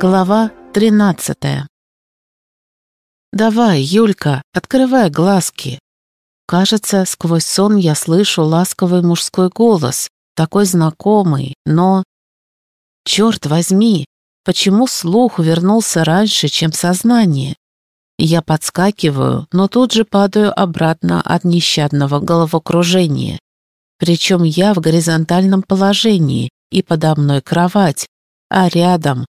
Глава 13 «Давай, Юлька, открывай глазки!» Кажется, сквозь сон я слышу ласковый мужской голос, такой знакомый, но... Черт возьми, почему слух вернулся раньше, чем сознание? Я подскакиваю, но тут же падаю обратно от нещадного головокружения. Причем я в горизонтальном положении, и подо мной кровать, а рядом...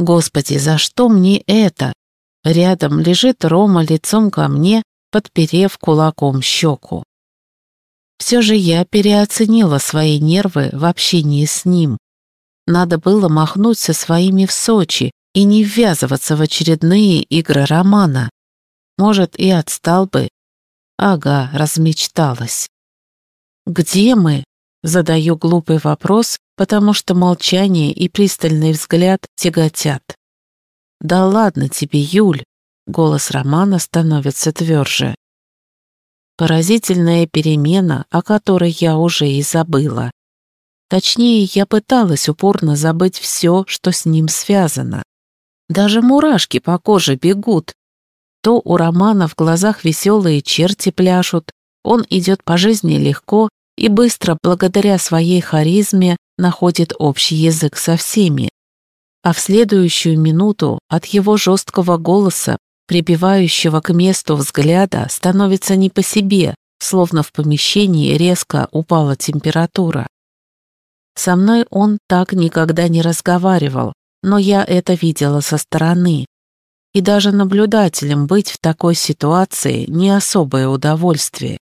Господи, за что мне это? Рядом лежит Рома лицом ко мне, подперев кулаком щеку. Все же я переоценила свои нервы в общении с ним. Надо было махнуть со своими в Сочи и не ввязываться в очередные игры романа. Может, и отстал бы. Ага, размечталась. «Где мы?» Задаю глупый вопрос, потому что молчание и пристальный взгляд тяготят. «Да ладно тебе, Юль!» Голос Романа становится тверже. Поразительная перемена, о которой я уже и забыла. Точнее, я пыталась упорно забыть все, что с ним связано. Даже мурашки по коже бегут. То у Романа в глазах веселые черти пляшут, он идет по жизни легко и быстро, благодаря своей харизме, находит общий язык со всеми. А в следующую минуту от его жесткого голоса, прибивающего к месту взгляда, становится не по себе, словно в помещении резко упала температура. Со мной он так никогда не разговаривал, но я это видела со стороны. И даже наблюдателем быть в такой ситуации не особое удовольствие.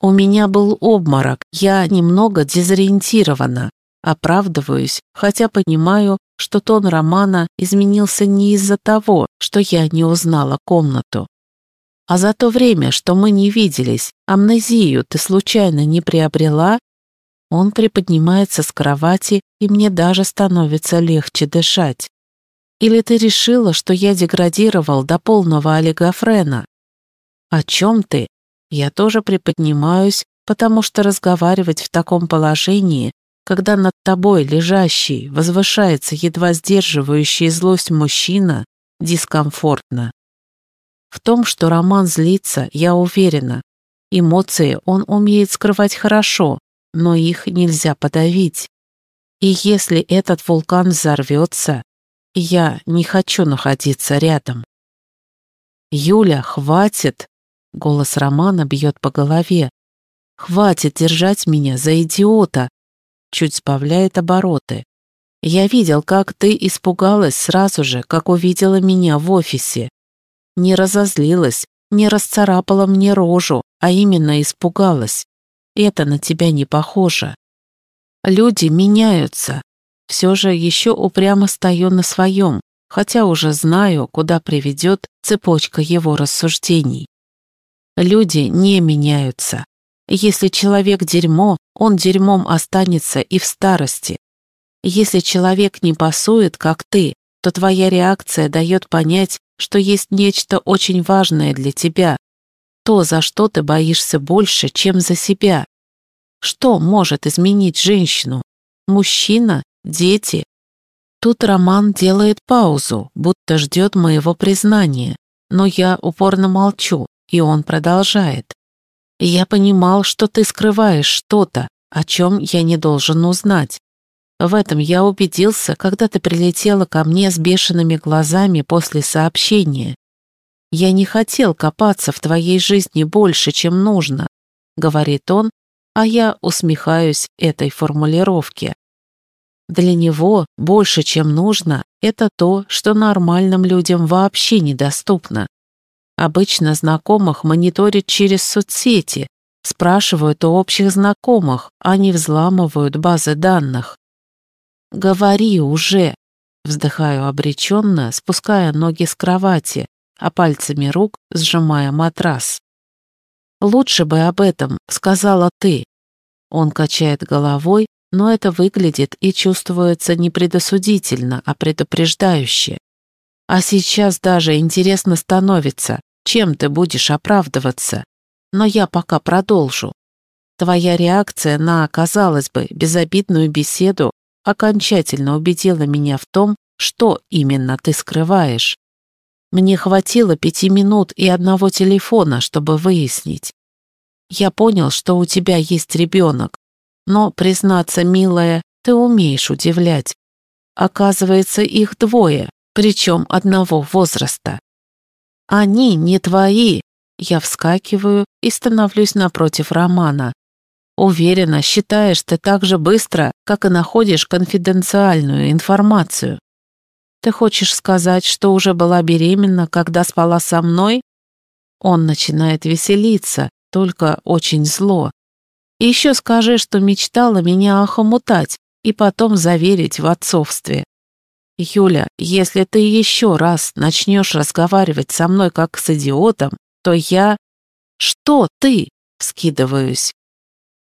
У меня был обморок, я немного дезориентирована, оправдываюсь, хотя понимаю, что тон романа изменился не из-за того, что я не узнала комнату. А за то время, что мы не виделись, амнезию ты случайно не приобрела он приподнимается с кровати, и мне даже становится легче дышать. Или ты решила, что я деградировал до полного олигофрена? О чем ты? Я тоже приподнимаюсь, потому что разговаривать в таком положении, когда над тобой лежащий, возвышается едва сдерживающий злость мужчина, дискомфортно. В том, что Роман злится, я уверена. Эмоции он умеет скрывать хорошо, но их нельзя подавить. И если этот вулкан взорвется, я не хочу находиться рядом. «Юля, хватит!» — голос Романа бьет по голове. «Хватит держать меня за идиота!» Чуть сбавляет обороты. «Я видел, как ты испугалась сразу же, как увидела меня в офисе. Не разозлилась, не расцарапала мне рожу, а именно испугалась. Это на тебя не похоже. Люди меняются. Все же еще упрямо стою на своем, хотя уже знаю, куда приведет цепочка его рассуждений. Люди не меняются. Если человек дерьмо, он дерьмом останется и в старости. Если человек не пасует, как ты, то твоя реакция дает понять, что есть нечто очень важное для тебя, то, за что ты боишься больше, чем за себя. Что может изменить женщину? Мужчина? Дети? Тут Роман делает паузу, будто ждет моего признания, но я упорно молчу, и он продолжает. «Я понимал, что ты скрываешь что-то, о чем я не должен узнать. В этом я убедился, когда ты прилетела ко мне с бешеными глазами после сообщения. «Я не хотел копаться в твоей жизни больше, чем нужно», — говорит он, а я усмехаюсь этой формулировке. Для него больше, чем нужно, это то, что нормальным людям вообще недоступно. Обычно знакомых мониторят через соцсети, спрашивают у общих знакомых, а не взламывают базы данных. «Говори уже!» Вздыхаю обреченно, спуская ноги с кровати, а пальцами рук сжимая матрас. «Лучше бы об этом сказала ты». Он качает головой, но это выглядит и чувствуется не предосудительно, а предупреждающе. А сейчас даже интересно становится, чем ты будешь оправдываться. Но я пока продолжу. Твоя реакция на, казалось бы, безобидную беседу окончательно убедила меня в том, что именно ты скрываешь. Мне хватило пяти минут и одного телефона, чтобы выяснить. Я понял, что у тебя есть ребенок, но, признаться, милая, ты умеешь удивлять. Оказывается, их двое, причем одного возраста. Они не твои. Я вскакиваю и становлюсь напротив Романа. Уверена, считаешь ты так же быстро, как и находишь конфиденциальную информацию. Ты хочешь сказать, что уже была беременна, когда спала со мной? Он начинает веселиться, только очень зло. Еще скажи, что мечтала меня охомутать и потом заверить в отцовстве. Юля, если ты еще раз начнешь разговаривать со мной как с идиотом, то я... Что ты? Скидываюсь.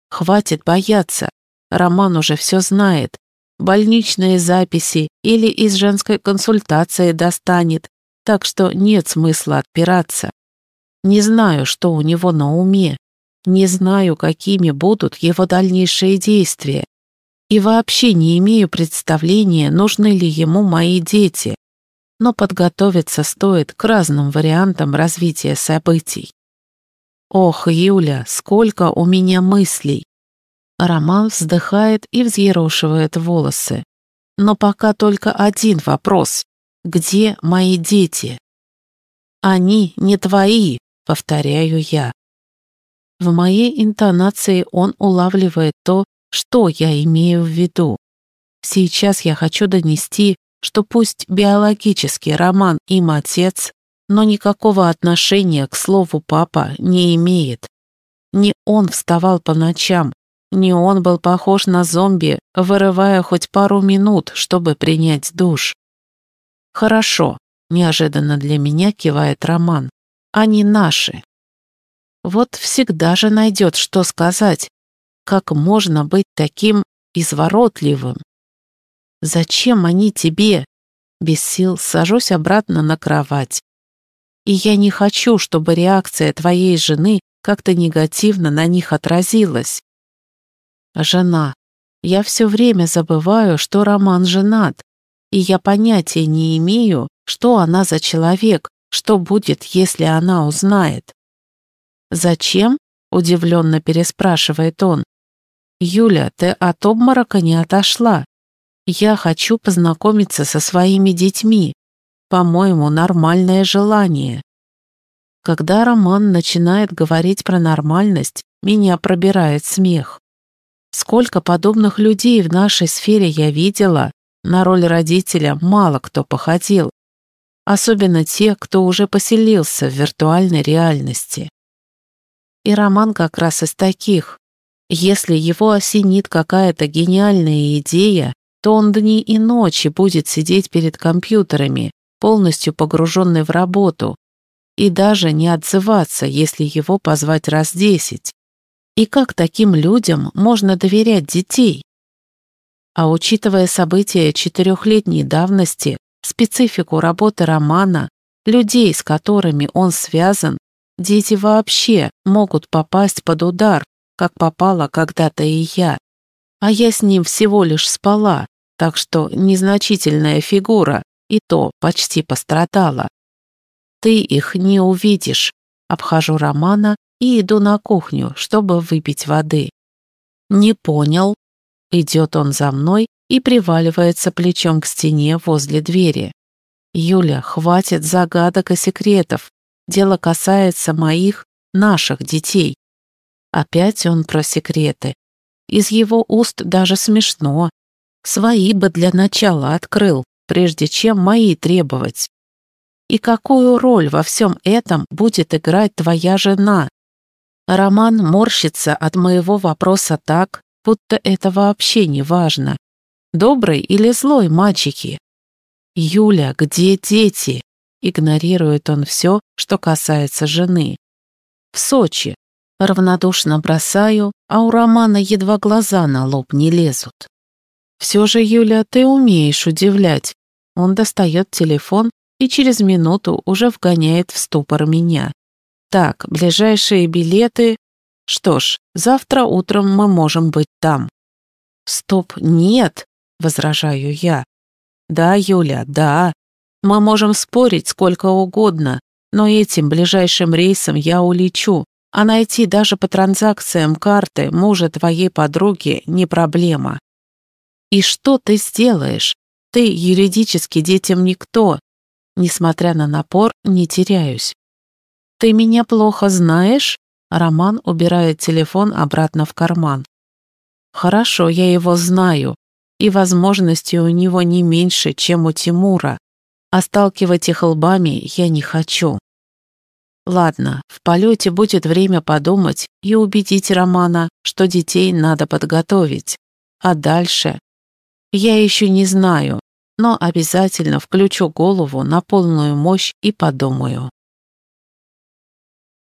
Хватит бояться. Роман уже все знает. Больничные записи или из женской консультации достанет, так что нет смысла отпираться. Не знаю, что у него на уме. Не знаю, какими будут его дальнейшие действия. И вообще не имею представления, нужны ли ему мои дети. Но подготовиться стоит к разным вариантам развития событий. Ох, Юля, сколько у меня мыслей. Роман вздыхает и взъерошивает волосы. Но пока только один вопрос. Где мои дети? Они не твои, повторяю я. В моей интонации он улавливает то, что я имею в виду. Сейчас я хочу донести, что пусть биологический Роман им отец, но никакого отношения к слову «папа» не имеет. Не он вставал по ночам, не он был похож на зомби, вырывая хоть пару минут, чтобы принять душ. «Хорошо», — неожиданно для меня кивает Роман. «Они наши». Вот всегда же найдет, что сказать. Как можно быть таким изворотливым? Зачем они тебе? Без сил сажусь обратно на кровать. И я не хочу, чтобы реакция твоей жены как-то негативно на них отразилась. Жена. Я все время забываю, что Роман женат, и я понятия не имею, что она за человек, что будет, если она узнает. «Зачем?» — удивленно переспрашивает он. «Юля, ты от обморока не отошла. Я хочу познакомиться со своими детьми. По-моему, нормальное желание. Когда Роман начинает говорить про нормальность, меня пробирает смех. Сколько подобных людей в нашей сфере я видела, на роль родителя мало кто походил. Особенно те, кто уже поселился в виртуальной реальности. И Роман как раз из таких. Если его осенит какая-то гениальная идея, то он дни и ночи будет сидеть перед компьютерами, полностью погруженный в работу, и даже не отзываться, если его позвать раз десять. И как таким людям можно доверять детей? А учитывая события четырехлетней давности, специфику работы Романа, людей, с которыми он связан, дети вообще могут попасть под удар, как попала когда-то и я. А я с ним всего лишь спала, так что незначительная фигура, и то почти пострадала. Ты их не увидишь. Обхожу Романа и иду на кухню, чтобы выпить воды. Не понял. Идет он за мной и приваливается плечом к стене возле двери. Юля, хватит загадок и секретов. Дело касается моих, наших детей. Опять он про секреты. Из его уст даже смешно. Свои бы для начала открыл, прежде чем мои требовать. И какую роль во всем этом будет играть твоя жена? Роман морщится от моего вопроса так, будто это вообще не важно. Добрый или злой мальчики? Юля, где дети? Игнорирует он все, что касается жены. В Сочи. Равнодушно бросаю, а у Романа едва глаза на лоб не лезут. Все же, Юля, ты умеешь удивлять. Он достает телефон и через минуту уже вгоняет в ступор меня. Так, ближайшие билеты... Что ж, завтра утром мы можем быть там. Стоп, нет, возражаю я. Да, Юля, да. Мы можем спорить сколько угодно, но этим ближайшим рейсом я улечу, а найти даже по транзакциям карты мужа твоей подруги не проблема. И что ты сделаешь? Ты юридически детям никто. Несмотря на напор, не теряюсь. Ты меня плохо знаешь? Роман убирает телефон обратно в карман. Хорошо, я его знаю, и возможности у него не меньше, чем у Тимура, а сталкивать их лбами я не хочу. Ладно, в полете будет время подумать и убедить Романа, что детей надо подготовить. А дальше? Я еще не знаю, но обязательно включу голову на полную мощь и подумаю.